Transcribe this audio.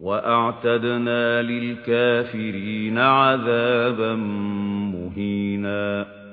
وَأَعْتَدْنَا لِلْكَافِرِينَ عَذَابًا مُهِينًا.